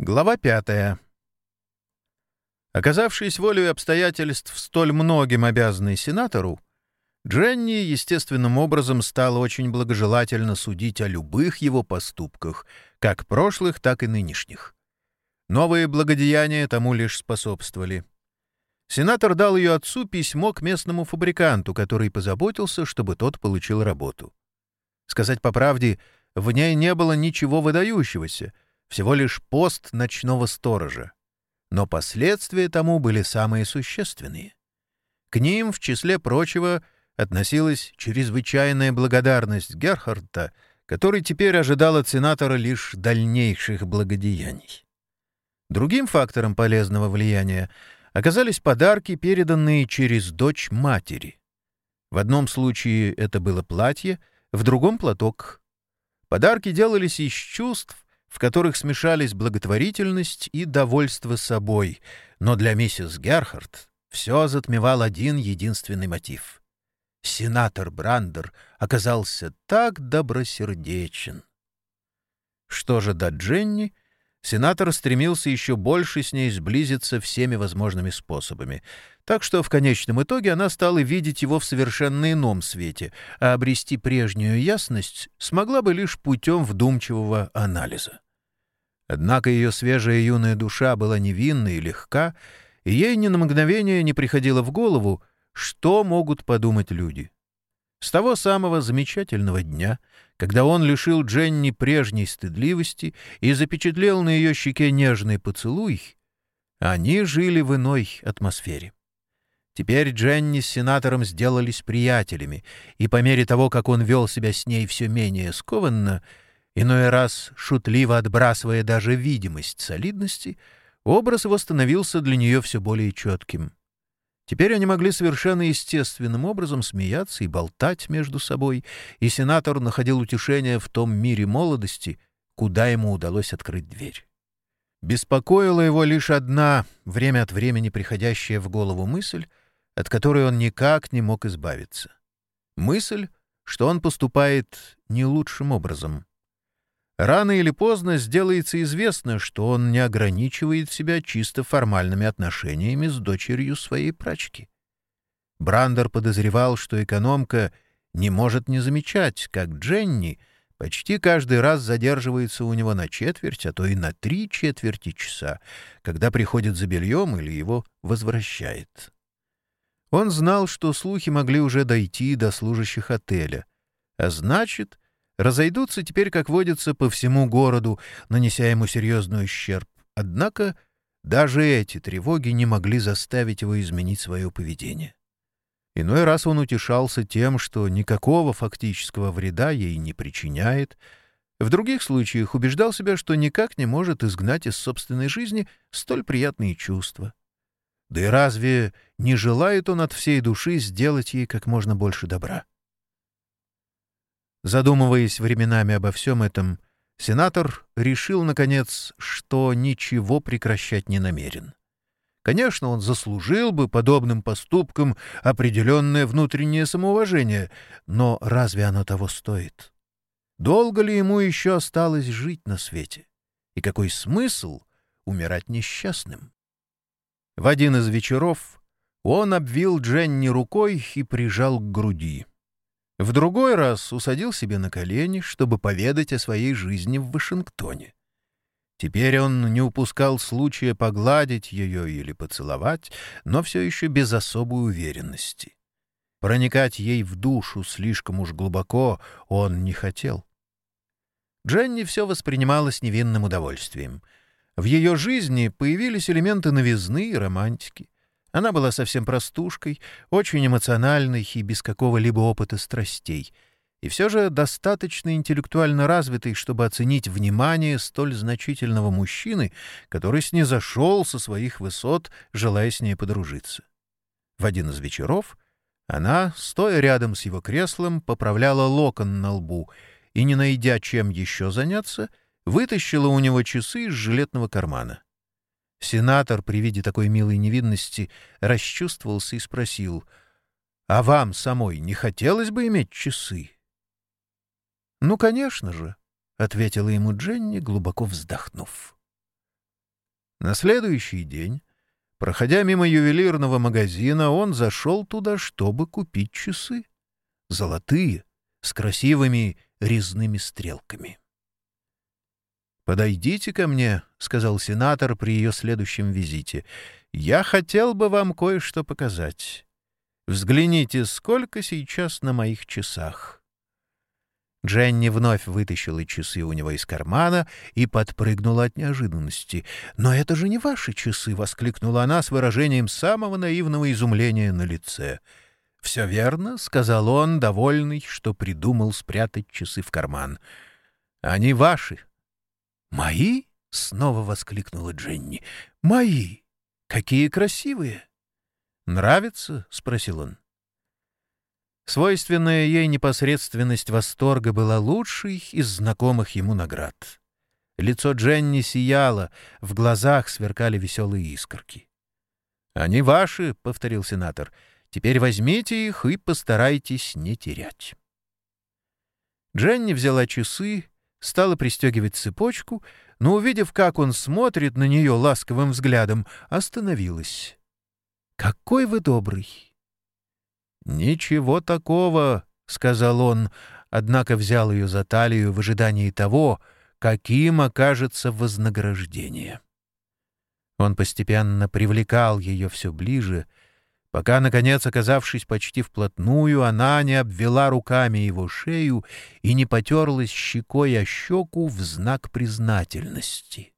Глава пятая. Оказавшись волей обстоятельств столь многим обязанной сенатору, Дженни естественным образом стала очень благожелательно судить о любых его поступках, как прошлых, так и нынешних. Новые благодеяния тому лишь способствовали. Сенатор дал ее отцу письмо к местному фабриканту, который позаботился, чтобы тот получил работу. Сказать по правде, в ней не было ничего выдающегося — всего лишь пост ночного сторожа. Но последствия тому были самые существенные. К ним, в числе прочего, относилась чрезвычайная благодарность Герхарда, который теперь ожидал от сенатора лишь дальнейших благодеяний. Другим фактором полезного влияния оказались подарки, переданные через дочь матери. В одном случае это было платье, в другом — платок. Подарки делались из чувств, в которых смешались благотворительность и довольство собой, но для миссис Герхард все затмевал один единственный мотив. Сенатор Брандер оказался так добросердечен. Что же до Дженни — Сенатор стремился еще больше с ней сблизиться всеми возможными способами, так что в конечном итоге она стала видеть его в совершенно ином свете, а обрести прежнюю ясность смогла бы лишь путем вдумчивого анализа. Однако ее свежая юная душа была невинна и легка, и ей ни на мгновение не приходило в голову, что могут подумать люди. С того самого замечательного дня, когда он лишил Дженни прежней стыдливости и запечатлел на ее щеке нежный поцелуй, они жили в иной атмосфере. Теперь Дженни с сенатором сделались приятелями, и по мере того, как он вел себя с ней все менее скованно, иной раз шутливо отбрасывая даже видимость солидности, образ его становился для нее все более четким — Теперь они могли совершенно естественным образом смеяться и болтать между собой, и сенатор находил утешение в том мире молодости, куда ему удалось открыть дверь. Беспокоила его лишь одна, время от времени приходящая в голову мысль, от которой он никак не мог избавиться. Мысль, что он поступает не лучшим образом. Рано или поздно сделается известно, что он не ограничивает себя чисто формальными отношениями с дочерью своей прачки. Брандер подозревал, что экономка не может не замечать, как Дженни почти каждый раз задерживается у него на четверть, а то и на три четверти часа, когда приходит за бельем или его возвращает. Он знал, что слухи могли уже дойти до служащих отеля, а значит — разойдутся теперь, как водится, по всему городу, нанеся ему серьезный ущерб. Однако даже эти тревоги не могли заставить его изменить свое поведение. Иной раз он утешался тем, что никакого фактического вреда ей не причиняет, в других случаях убеждал себя, что никак не может изгнать из собственной жизни столь приятные чувства. Да и разве не желает он от всей души сделать ей как можно больше добра? Задумываясь временами обо всем этом, сенатор решил, наконец, что ничего прекращать не намерен. Конечно, он заслужил бы подобным поступкам определенное внутреннее самоуважение, но разве оно того стоит? Долго ли ему еще осталось жить на свете? И какой смысл умирать несчастным? В один из вечеров он обвил Дженни рукой и прижал к груди. В другой раз усадил себе на колени, чтобы поведать о своей жизни в Вашингтоне. Теперь он не упускал случая погладить ее или поцеловать, но все еще без особой уверенности. Проникать ей в душу слишком уж глубоко он не хотел. Дженни все воспринимала с невинным удовольствием. В ее жизни появились элементы новизны и романтики. Она была совсем простушкой, очень эмоциональной и без какого-либо опыта страстей, и все же достаточно интеллектуально развитой, чтобы оценить внимание столь значительного мужчины, который снизошел со своих высот, желая с ней подружиться. В один из вечеров она, стоя рядом с его креслом, поправляла локон на лбу и, не найдя чем еще заняться, вытащила у него часы из жилетного кармана. Сенатор при виде такой милой невинности расчувствовался и спросил, «А вам самой не хотелось бы иметь часы?» «Ну, конечно же», — ответила ему Дженни, глубоко вздохнув. На следующий день, проходя мимо ювелирного магазина, он зашел туда, чтобы купить часы. Золотые, с красивыми резными стрелками. «Подойдите ко мне», — сказал сенатор при ее следующем визите. «Я хотел бы вам кое-что показать. Взгляните, сколько сейчас на моих часах». Дженни вновь вытащила часы у него из кармана и подпрыгнула от неожиданности. «Но это же не ваши часы!» — воскликнула она с выражением самого наивного изумления на лице. «Все верно», — сказал он, довольный, что придумал спрятать часы в карман. «Они ваши». «Мои?» — снова воскликнула Дженни. «Мои! Какие красивые!» «Нравится?» — спросил он. Свойственная ей непосредственность восторга была лучшей из знакомых ему наград. Лицо Дженни сияло, в глазах сверкали веселые искорки. «Они ваши», — повторил сенатор. «Теперь возьмите их и постарайтесь не терять». Дженни взяла часы стала пристегивать цепочку, но, увидев, как он смотрит на нее ласковым взглядом, остановилась. «Какой вы добрый!» «Ничего такого», — сказал он, однако взял ее за талию в ожидании того, каким окажется вознаграждение. Он постепенно привлекал ее все ближе, пока, наконец, оказавшись почти вплотную, она не обвела руками его шею и не потерлась щекой о щеку в знак признательности.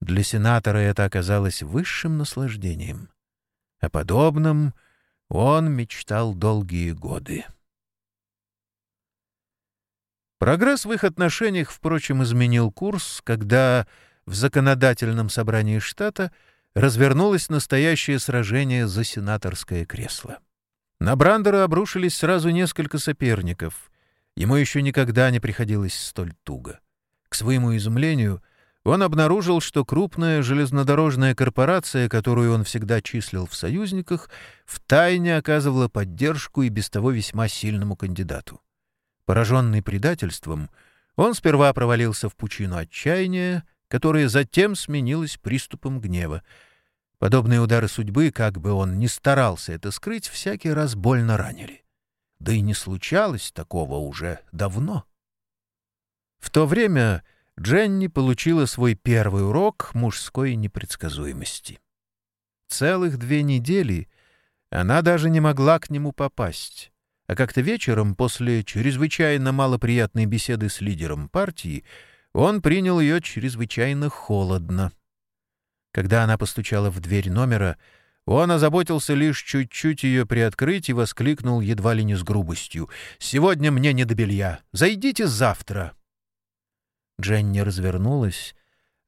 Для сенатора это оказалось высшим наслаждением. О подобном он мечтал долгие годы. Прогресс в их отношениях, впрочем, изменил курс, когда в законодательном собрании штата — развернулось настоящее сражение за сенаторское кресло. На Брандера обрушились сразу несколько соперников. Ему еще никогда не приходилось столь туго. К своему изумлению, он обнаружил, что крупная железнодорожная корпорация, которую он всегда числил в союзниках, втайне оказывала поддержку и без того весьма сильному кандидату. Пораженный предательством, он сперва провалился в пучину отчаяния, которая затем сменилась приступом гнева. Подобные удары судьбы, как бы он ни старался это скрыть, всякий раз больно ранили. Да и не случалось такого уже давно. В то время Дженни получила свой первый урок мужской непредсказуемости. Целых две недели она даже не могла к нему попасть, а как-то вечером, после чрезвычайно малоприятной беседы с лидером партии, он принял ее чрезвычайно холодно. Когда она постучала в дверь номера, он озаботился лишь чуть-чуть ее приоткрыть и воскликнул едва ли не с грубостью. «Сегодня мне не до белья. Зайдите завтра!» Дженни развернулась,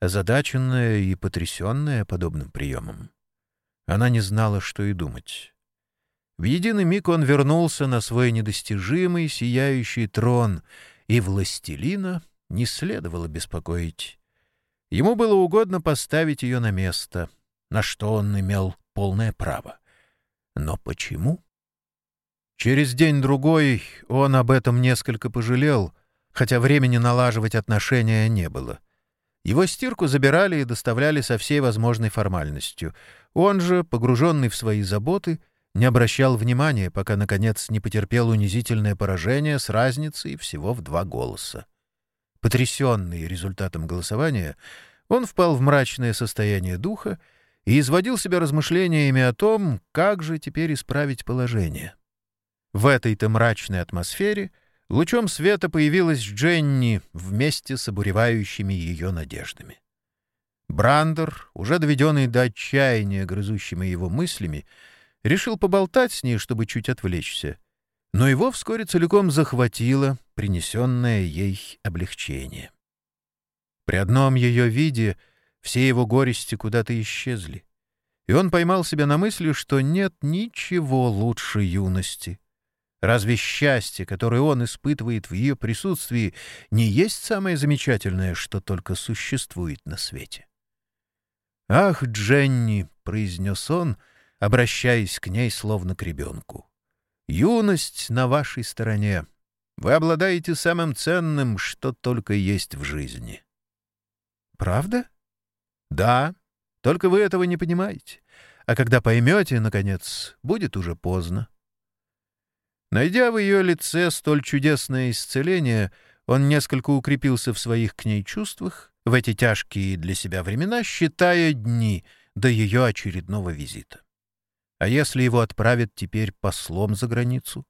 озадаченная и потрясенная подобным приемом. Она не знала, что и думать. В единый миг он вернулся на свой недостижимый сияющий трон, и властелина не следовало беспокоить. Ему было угодно поставить ее на место, на что он имел полное право. Но почему? Через день-другой он об этом несколько пожалел, хотя времени налаживать отношения не было. Его стирку забирали и доставляли со всей возможной формальностью. Он же, погруженный в свои заботы, не обращал внимания, пока, наконец, не потерпел унизительное поражение с разницей всего в два голоса. Потрясенный результатом голосования, он впал в мрачное состояние духа и изводил себя размышлениями о том, как же теперь исправить положение. В этой-то мрачной атмосфере лучом света появилась Дженни вместе с обуревающими ее надеждами. Брандер, уже доведенный до отчаяния грызущими его мыслями, решил поболтать с ней, чтобы чуть отвлечься — но его вскоре целиком захватило принесенное ей облегчение. При одном ее виде все его горести куда-то исчезли, и он поймал себя на мысли, что нет ничего лучше юности. Разве счастье, которое он испытывает в ее присутствии, не есть самое замечательное, что только существует на свете? «Ах, Дженни!» — произнес он, обращаясь к ней словно к ребенку. Юность на вашей стороне. Вы обладаете самым ценным, что только есть в жизни. Правда? Да, только вы этого не понимаете. А когда поймете, наконец, будет уже поздно. Найдя в ее лице столь чудесное исцеление, он несколько укрепился в своих к ней чувствах в эти тяжкие для себя времена, считая дни до ее очередного визита. А если его отправят теперь послом за границу?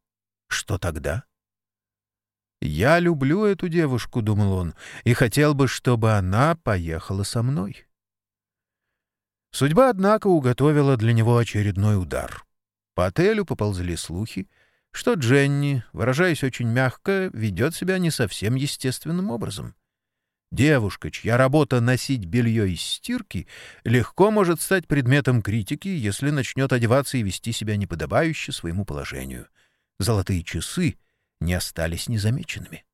Что тогда? «Я люблю эту девушку», — думал он, — «и хотел бы, чтобы она поехала со мной». Судьба, однако, уготовила для него очередной удар. По отелю поползли слухи, что Дженни, выражаясь очень мягко, ведет себя не совсем естественным образом. Девушка, чья работа носить белье из стирки, легко может стать предметом критики, если начнет одеваться и вести себя неподобающе своему положению. Золотые часы не остались незамеченными.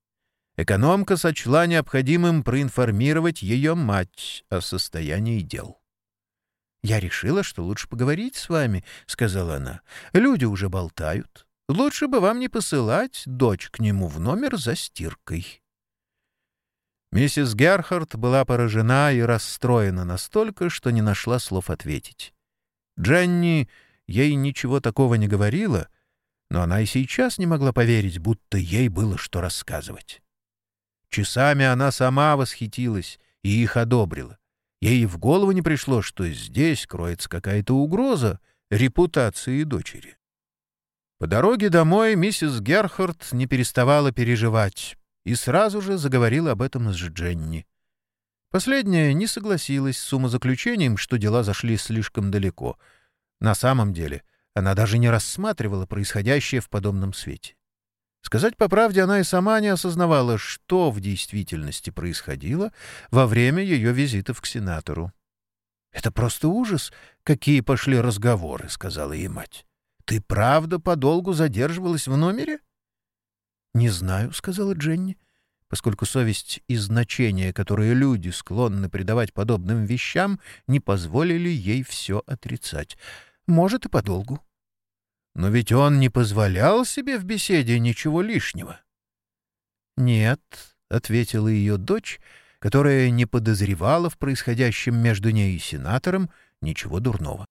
Экономка сочла необходимым проинформировать ее мать о состоянии дел. «Я решила, что лучше поговорить с вами», — сказала она. «Люди уже болтают. Лучше бы вам не посылать дочь к нему в номер за стиркой». Миссис Герхард была поражена и расстроена настолько, что не нашла слов ответить. Дженни ей ничего такого не говорила, но она и сейчас не могла поверить, будто ей было что рассказывать. Часами она сама восхитилась и их одобрила. Ей в голову не пришло, что здесь кроется какая-то угроза репутации дочери. По дороге домой миссис Герхард не переставала переживать и сразу же заговорила об этом с Дженни. Последняя не согласилась с умозаключением, что дела зашли слишком далеко. На самом деле она даже не рассматривала происходящее в подобном свете. Сказать по правде, она и сама не осознавала, что в действительности происходило во время ее визитов к сенатору. «Это просто ужас, какие пошли разговоры», — сказала ей мать. «Ты правда подолгу задерживалась в номере?» «Не знаю», — сказала Дженни, поскольку совесть и значение, которые люди склонны придавать подобным вещам, не позволили ей все отрицать. «Может, и подолгу». Но ведь он не позволял себе в беседе ничего лишнего. «Нет», — ответила ее дочь, которая не подозревала в происходящем между ней и сенатором ничего дурного.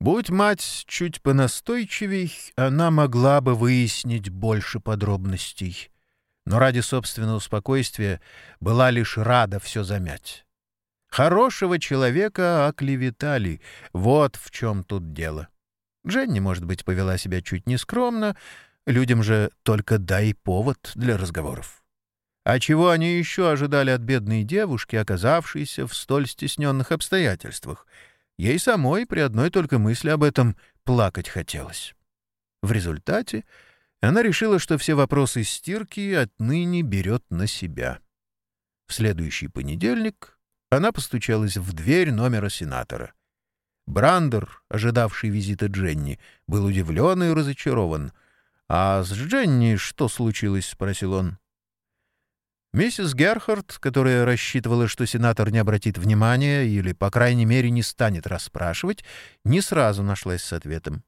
Будь мать чуть понастойчивей, она могла бы выяснить больше подробностей, но ради собственного спокойствия была лишь рада все замять. Хорошего человека оклеветали, вот в чем тут дело. Дженни, может быть, повела себя чуть нескромно, людям же только дай повод для разговоров. А чего они еще ожидали от бедной девушки, оказавшейся в столь стесненных обстоятельствах? Ей самой при одной только мысли об этом плакать хотелось. В результате она решила, что все вопросы стирки отныне берет на себя. В следующий понедельник она постучалась в дверь номера сенатора. Брандер, ожидавший визита Дженни, был удивлен и разочарован. «А с Дженни что случилось?» — спросил он. Миссис Герхард, которая рассчитывала, что сенатор не обратит внимания или, по крайней мере, не станет расспрашивать, не сразу нашлась с ответом.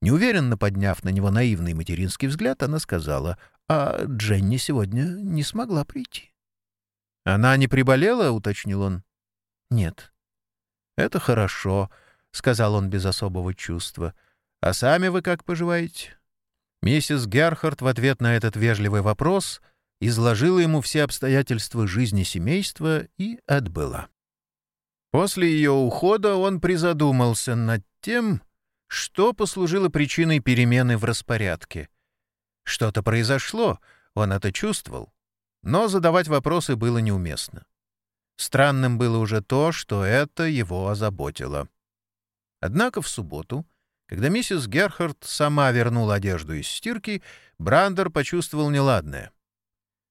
Неуверенно подняв на него наивный материнский взгляд, она сказала, «А Дженни сегодня не смогла прийти». «Она не приболела?» — уточнил он. «Нет». «Это хорошо», — сказал он без особого чувства. «А сами вы как поживаете?» Миссис Герхард в ответ на этот вежливый вопрос изложила ему все обстоятельства жизни семейства и отбыла. После ее ухода он призадумался над тем, что послужило причиной перемены в распорядке. Что-то произошло, он это чувствовал, но задавать вопросы было неуместно. Странным было уже то, что это его озаботило. Однако в субботу, когда миссис Герхард сама вернула одежду из стирки, Брандер почувствовал неладное.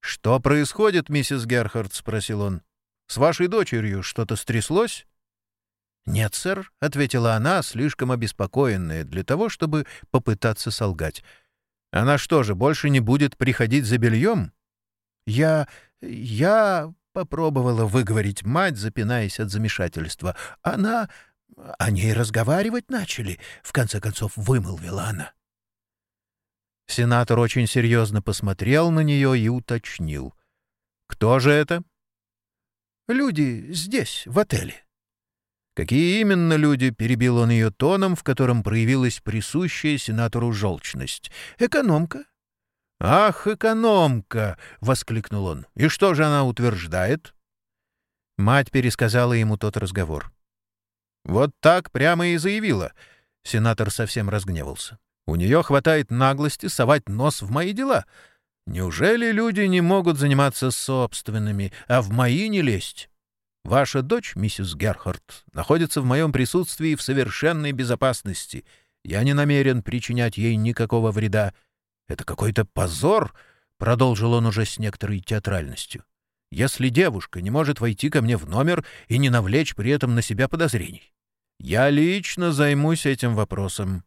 «Что происходит, миссис Герхард?» — спросил он. «С вашей дочерью что-то стряслось?» «Нет, сэр», — ответила она, слишком обеспокоенная для того, чтобы попытаться солгать. «Она что же, больше не будет приходить за бельем?» «Я... я...» — попробовала выговорить мать, запинаясь от замешательства. «Она... О ней разговаривать начали, в конце концов вымолвила она. Сенатор очень серьезно посмотрел на нее и уточнил. «Кто же это?» «Люди здесь, в отеле». «Какие именно люди?» — перебил он ее тоном, в котором проявилась присущая сенатору желчность. «Экономка». «Ах, экономка!» — воскликнул он. «И что же она утверждает?» Мать пересказала ему тот разговор. «Вот так прямо и заявила». Сенатор совсем разгневался. «У нее хватает наглости совать нос в мои дела. Неужели люди не могут заниматься собственными, а в мои не лезть?» Ваша дочь, миссис Герхард, находится в моем присутствии в совершенной безопасности. Я не намерен причинять ей никакого вреда. Это какой-то позор, — продолжил он уже с некоторой театральностью. Если девушка не может войти ко мне в номер и не навлечь при этом на себя подозрений. Я лично займусь этим вопросом.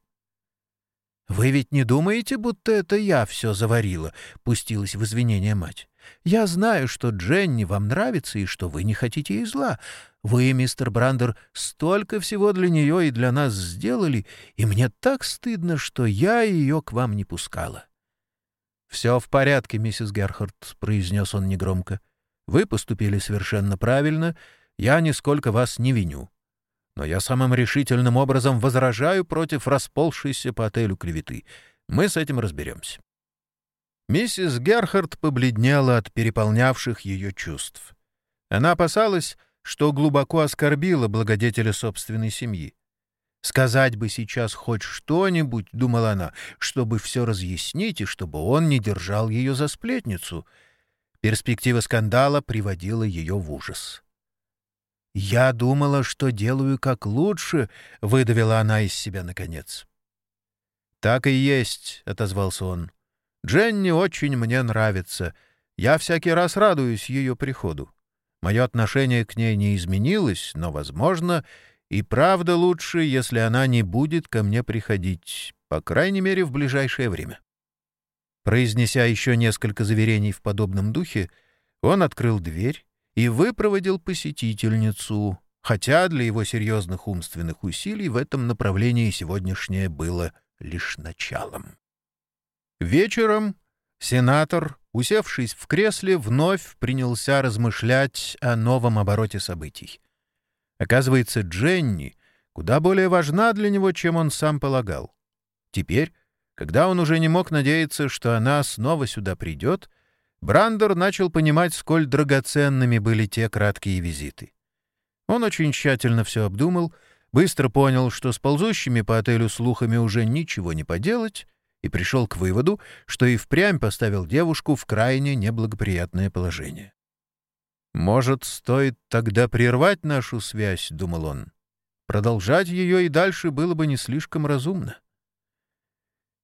«Вы ведь не думаете, будто это я все заварила?» — пустилась в извинение мать. Я знаю, что Дженни вам нравится и что вы не хотите ей зла. Вы, мистер Брандер, столько всего для нее и для нас сделали, и мне так стыдно, что я ее к вам не пускала». «Все в порядке, миссис Герхард», — произнес он негромко. «Вы поступили совершенно правильно, я нисколько вас не виню. Но я самым решительным образом возражаю против расползшейся по отелю клеветы. Мы с этим разберемся». Миссис Герхард побледнела от переполнявших ее чувств. Она опасалась, что глубоко оскорбила благодетеля собственной семьи. Сказать бы сейчас хоть что-нибудь, — думала она, — чтобы все разъяснить и чтобы он не держал ее за сплетницу. Перспектива скандала приводила ее в ужас. «Я думала, что делаю как лучше», — выдавила она из себя наконец. «Так и есть», — отозвался он. Дженни очень мне нравится. Я всякий раз радуюсь ее приходу. Мое отношение к ней не изменилось, но, возможно, и правда лучше, если она не будет ко мне приходить, по крайней мере, в ближайшее время. Произнеся еще несколько заверений в подобном духе, он открыл дверь и выпроводил посетительницу, хотя для его серьезных умственных усилий в этом направлении сегодняшнее было лишь началом. Вечером сенатор, усевшись в кресле, вновь принялся размышлять о новом обороте событий. Оказывается, Дженни куда более важна для него, чем он сам полагал. Теперь, когда он уже не мог надеяться, что она снова сюда придет, Брандер начал понимать, сколь драгоценными были те краткие визиты. Он очень тщательно все обдумал, быстро понял, что с ползущими по отелю слухами уже ничего не поделать, и пришел к выводу, что и впрямь поставил девушку в крайне неблагоприятное положение. «Может, стоит тогда прервать нашу связь?» — думал он. «Продолжать ее и дальше было бы не слишком разумно».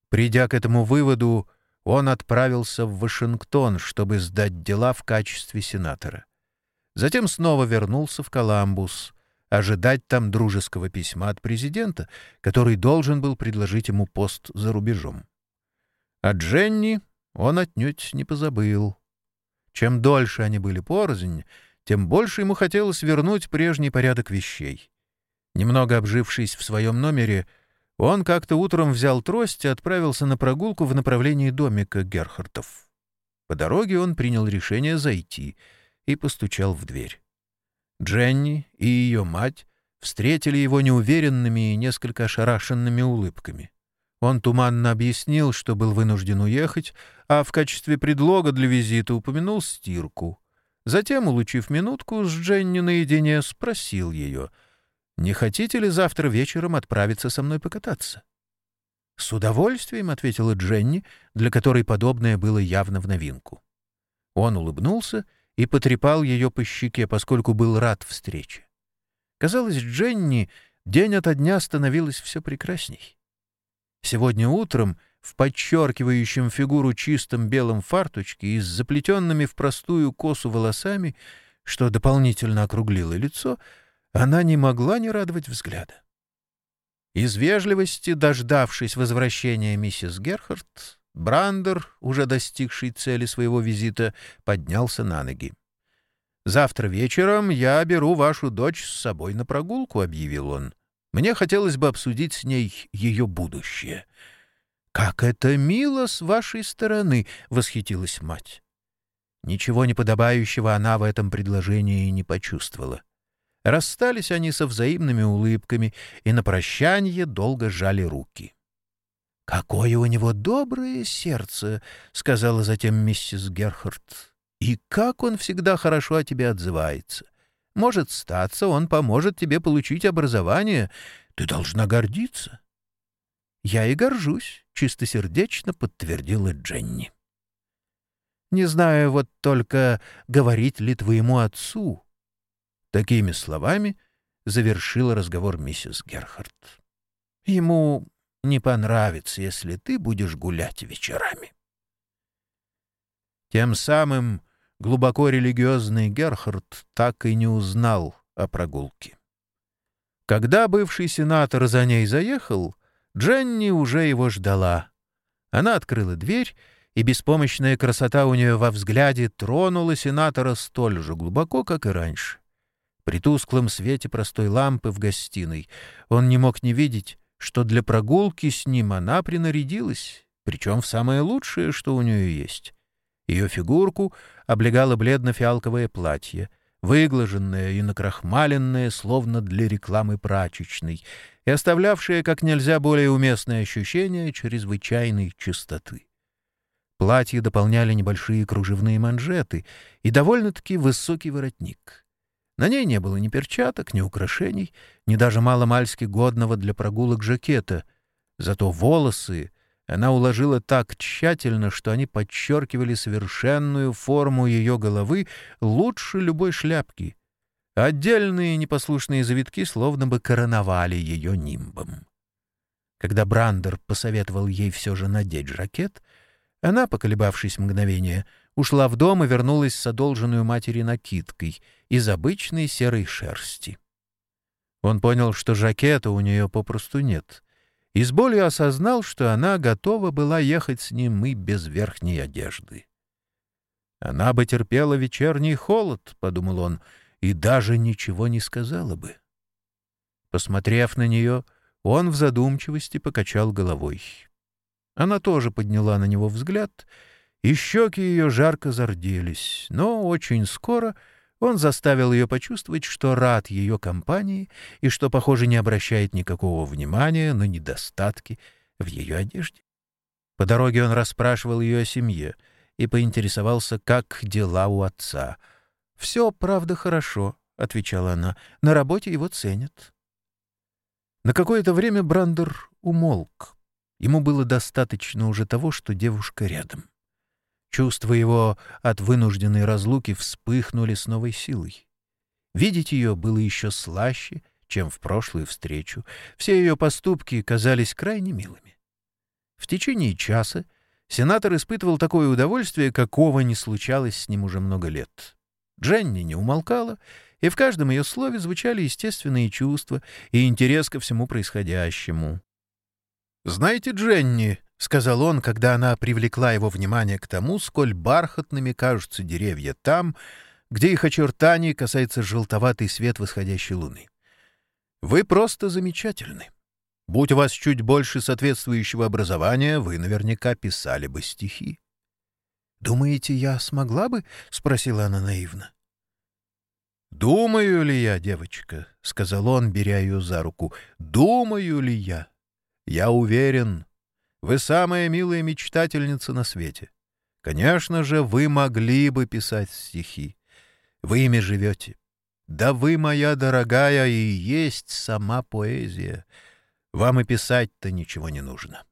Придя к этому выводу, он отправился в Вашингтон, чтобы сдать дела в качестве сенатора. Затем снова вернулся в Коламбус, ожидать там дружеского письма от президента, который должен был предложить ему пост за рубежом. А Дженни он отнюдь не позабыл. Чем дольше они были порознь, тем больше ему хотелось вернуть прежний порядок вещей. Немного обжившись в своем номере, он как-то утром взял трость и отправился на прогулку в направлении домика Герхартов. По дороге он принял решение зайти и постучал в дверь. Дженни и ее мать встретили его неуверенными и несколько ошарашенными улыбками. Он туманно объяснил, что был вынужден уехать, а в качестве предлога для визита упомянул стирку. Затем, улучив минутку, с Дженни наедине спросил ее, «Не хотите ли завтра вечером отправиться со мной покататься?» «С удовольствием», — ответила Дженни, для которой подобное было явно в новинку. Он улыбнулся и потрепал ее по щеке, поскольку был рад встрече. Казалось, Дженни день ото дня становилась все прекрасней. Сегодня утром в подчеркивающем фигуру чистом белом фарточке и с заплетенными в простую косу волосами, что дополнительно округлило лицо, она не могла не радовать взгляда. Из вежливости, дождавшись возвращения миссис Герхард, Брандер, уже достигший цели своего визита, поднялся на ноги. «Завтра вечером я беру вашу дочь с собой на прогулку», — объявил он. Мне хотелось бы обсудить с ней ее будущее. «Как это мило с вашей стороны!» — восхитилась мать. Ничего неподобающего она в этом предложении не почувствовала. Расстались они со взаимными улыбками и на прощание долго жали руки. «Какое у него доброе сердце!» — сказала затем миссис Герхард. «И как он всегда хорошо о тебе отзывается! Может статься, он поможет тебе получить образование. Ты должна гордиться!» «Я и горжусь», — чистосердечно подтвердила Дженни. «Не знаю вот только, говорить ли твоему отцу». Такими словами завершила разговор миссис Герхард. «Ему не понравится, если ты будешь гулять вечерами». Тем самым глубоко религиозный Герхард так и не узнал о прогулке. Когда бывший сенатор за ней заехал, Дженни уже его ждала. Она открыла дверь, и беспомощная красота у нее во взгляде тронула сенатора столь же глубоко, как и раньше. При тусклом свете простой лампы в гостиной он не мог не видеть, что для прогулки с ним она принарядилась, причем в самое лучшее, что у нее есть. Ее фигурку облегало бледно-фиалковое платье, выглаженное и накрахмаленное, словно для рекламы прачечной, и оставлявшее как нельзя более уместное ощущение чрезвычайной чистоты. Платье дополняли небольшие кружевные манжеты и довольно-таки высокий воротник. На ней не было ни перчаток, ни украшений, ни даже маломальски годного для прогулок жакета. Зато волосы она уложила так тщательно, что они подчеркивали совершенную форму ее головы лучше любой шляпки — Отдельные непослушные завитки словно бы короновали ее нимбом. Когда Брандер посоветовал ей все же надеть жакет, она, поколебавшись мгновение, ушла в дом и вернулась с одолженную матери накидкой из обычной серой шерсти. Он понял, что жакета у нее попросту нет, и с болью осознал, что она готова была ехать с ним и без верхней одежды. «Она бы терпела вечерний холод», — подумал он, — и даже ничего не сказала бы. Посмотрев на нее, он в задумчивости покачал головой. Она тоже подняла на него взгляд, и щеки ее жарко зарделись, но очень скоро он заставил ее почувствовать, что рад ее компании и что, похоже, не обращает никакого внимания на недостатки в ее одежде. По дороге он расспрашивал ее о семье и поинтересовался, как дела у отца — «Все, правда, хорошо», — отвечала она. «На работе его ценят». На какое-то время Брандер умолк. Ему было достаточно уже того, что девушка рядом. Чувства его от вынужденной разлуки вспыхнули с новой силой. Видеть ее было еще слаще, чем в прошлую встречу. Все ее поступки казались крайне милыми. В течение часа сенатор испытывал такое удовольствие, какого не случалось с ним уже много лет. Дженни не умолкала, и в каждом ее слове звучали естественные чувства и интерес ко всему происходящему. «Знаете, Дженни», — сказал он, когда она привлекла его внимание к тому, сколь бархатными кажутся деревья там, где их очертаний касается желтоватый свет восходящей луны. «Вы просто замечательны. Будь у вас чуть больше соответствующего образования, вы наверняка писали бы стихи». «Думаете, я смогла бы?» — спросила она наивно. «Думаю ли я, девочка?» — сказал он, беря ее за руку. «Думаю ли я? Я уверен. Вы самая милая мечтательница на свете. Конечно же, вы могли бы писать стихи. Вы ими живете. Да вы, моя дорогая, и есть сама поэзия. Вам и писать-то ничего не нужно».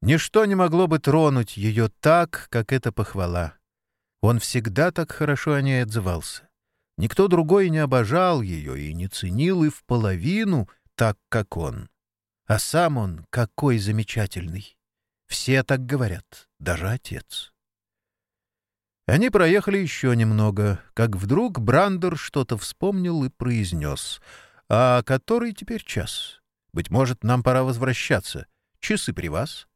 Ничто не могло бы тронуть ее так, как эта похвала. Он всегда так хорошо о ней отзывался. Никто другой не обожал ее и не ценил и в половину так, как он. А сам он какой замечательный. Все так говорят, даже отец. Они проехали еще немного, как вдруг Брандер что-то вспомнил и произнес. «А который теперь час? Быть может, нам пора возвращаться. Часы при вас?»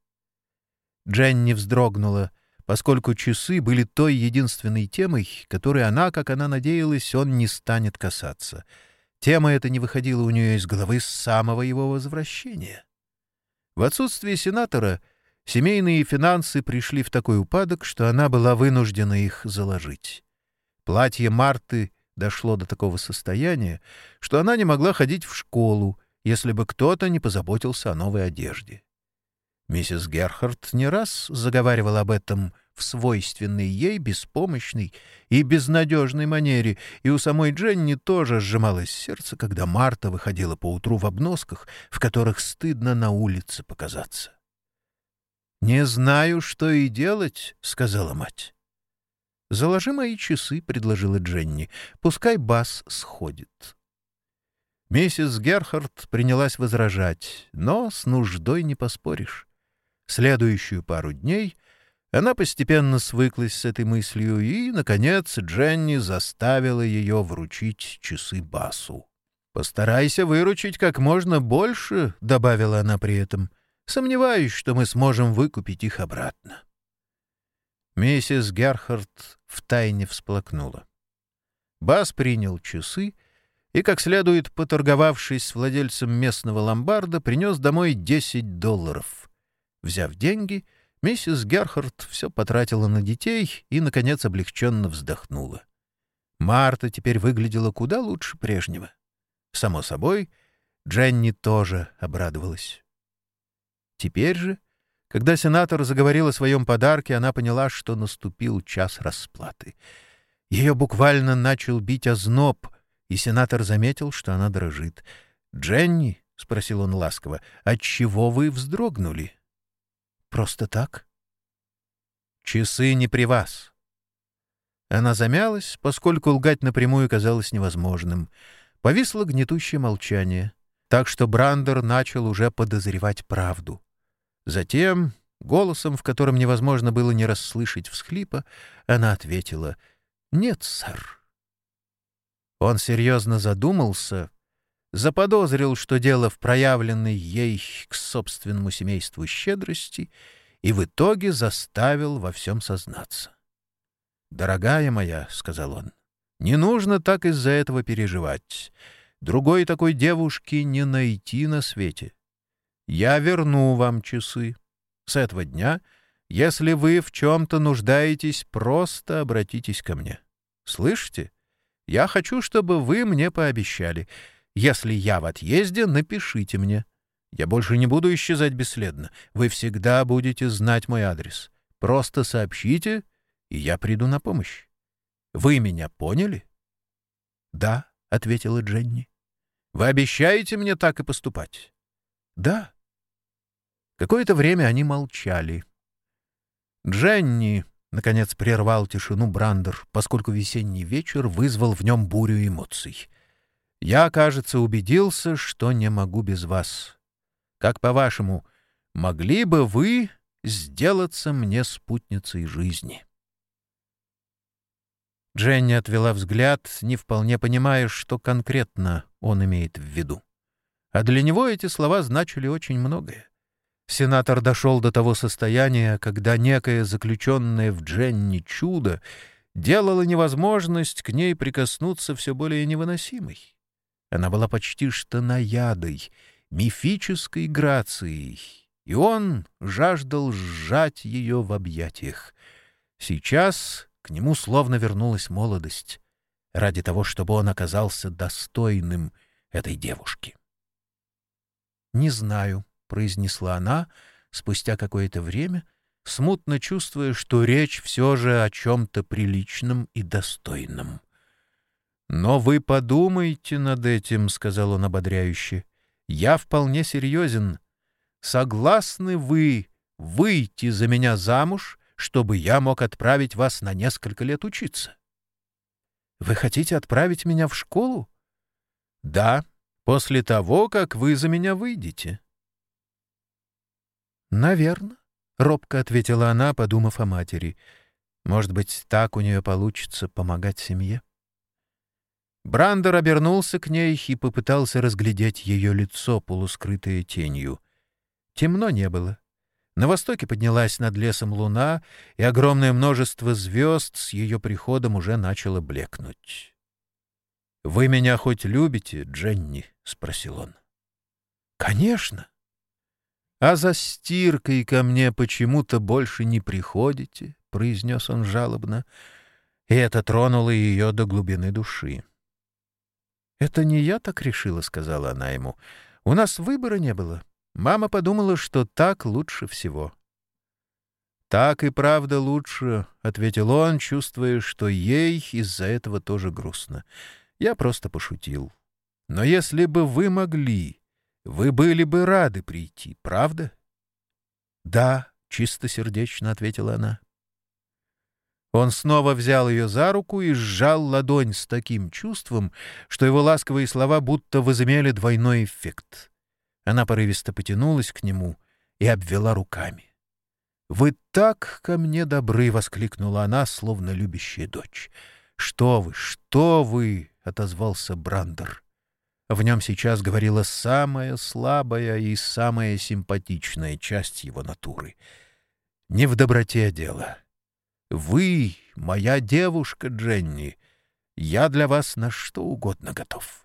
Дженни вздрогнула, поскольку часы были той единственной темой, которой она, как она надеялась, он не станет касаться. Тема эта не выходила у нее из головы с самого его возвращения. В отсутствие сенатора семейные финансы пришли в такой упадок, что она была вынуждена их заложить. Платье Марты дошло до такого состояния, что она не могла ходить в школу, если бы кто-то не позаботился о новой одежде. Миссис Герхард не раз заговаривала об этом в свойственной ей беспомощной и безнадежной манере, и у самой Дженни тоже сжималось сердце, когда Марта выходила поутру в обносках, в которых стыдно на улице показаться. «Не знаю, что и делать», — сказала мать. «Заложи мои часы», — предложила Дженни. «Пускай бас сходит». Миссис Герхард принялась возражать, но с нуждой не поспоришь. Следующую пару дней она постепенно свыклась с этой мыслью, и, наконец, Дженни заставила ее вручить часы Басу. «Постарайся выручить как можно больше», — добавила она при этом. «Сомневаюсь, что мы сможем выкупить их обратно». Миссис Герхард втайне всплакнула. Бас принял часы и, как следует поторговавшись с владельцем местного ломбарда, принес домой 10 долларов. Взяв деньги — Миссис Герхард все потратила на детей и, наконец, облегченно вздохнула. Марта теперь выглядела куда лучше прежнего. Само собой, Дженни тоже обрадовалась. Теперь же, когда сенатор заговорил о своем подарке, она поняла, что наступил час расплаты. Ее буквально начал бить озноб, и сенатор заметил, что она дрожит. «Дженни», — спросил он ласково, — «отчего вы вздрогнули?» Просто так? Часы не при вас. Она замялась, поскольку лгать напрямую казалось невозможным. Повисло гнетущее молчание, так что Брандер начал уже подозревать правду. Затем, голосом, в котором невозможно было не расслышать всхлипа, она ответила «Нет, сэр». Он серьезно задумался, заподозрил, что дело в проявленной ей к собственному семейству щедрости, и в итоге заставил во всем сознаться. «Дорогая моя», — сказал он, — «не нужно так из-за этого переживать. Другой такой девушки не найти на свете. Я верну вам часы. С этого дня, если вы в чем-то нуждаетесь, просто обратитесь ко мне. Слышите? Я хочу, чтобы вы мне пообещали — если я в отъезде, напишите мне. Я больше не буду исчезать бесследно. Вы всегда будете знать мой адрес. Просто сообщите, и я приду на помощь. Вы меня поняли? — Да, — ответила Дженни. — Вы обещаете мне так и поступать? — Да. Какое-то время они молчали. Дженни, — наконец прервал тишину Брандер, поскольку весенний вечер вызвал в нем бурю эмоций — я, кажется, убедился, что не могу без вас. Как по-вашему, могли бы вы сделаться мне спутницей жизни?» Дженни отвела взгляд, не вполне понимая, что конкретно он имеет в виду. А для него эти слова значили очень многое. Сенатор дошел до того состояния, когда некое заключенное в Дженни чудо делало невозможность к ней прикоснуться все более невыносимой. Она была почти что наядой, мифической грацией, и он жаждал сжать ее в объятиях. Сейчас к нему словно вернулась молодость, ради того, чтобы он оказался достойным этой девушки. «Не знаю», — произнесла она спустя какое-то время, смутно чувствуя, что речь все же о чем-то приличном и достойном. «Но вы подумайте над этим», — сказал он ободряюще. «Я вполне серьезен. Согласны вы выйти за меня замуж, чтобы я мог отправить вас на несколько лет учиться?» «Вы хотите отправить меня в школу?» «Да, после того, как вы за меня выйдете». «Наверно», — робко ответила она, подумав о матери. «Может быть, так у нее получится помогать семье?» Брандер обернулся к ней и попытался разглядеть ее лицо, полускрытое тенью. Темно не было. На востоке поднялась над лесом луна, и огромное множество звезд с ее приходом уже начало блекнуть. — Вы меня хоть любите, Дженни? — спросил он. — Конечно. — А за стиркой ко мне почему-то больше не приходите, — произнес он жалобно. — и это тронуло ее до глубины души. «Это не я так решила», — сказала она ему. «У нас выбора не было. Мама подумала, что так лучше всего». «Так и правда лучше», — ответил он, чувствуя, что ей из-за этого тоже грустно. «Я просто пошутил. Но если бы вы могли, вы были бы рады прийти, правда?» «Да», — чистосердечно ответила она. Он снова взял ее за руку и сжал ладонь с таким чувством, что его ласковые слова будто возымели двойной эффект. Она порывисто потянулась к нему и обвела руками. «Вы так ко мне добры!» — воскликнула она, словно любящая дочь. «Что вы, что вы!» — отозвался Брандер. В нем сейчас говорила самая слабая и самая симпатичная часть его натуры. Не в доброте дело. Вы, моя девушка Дженни, я для вас на что угодно готов.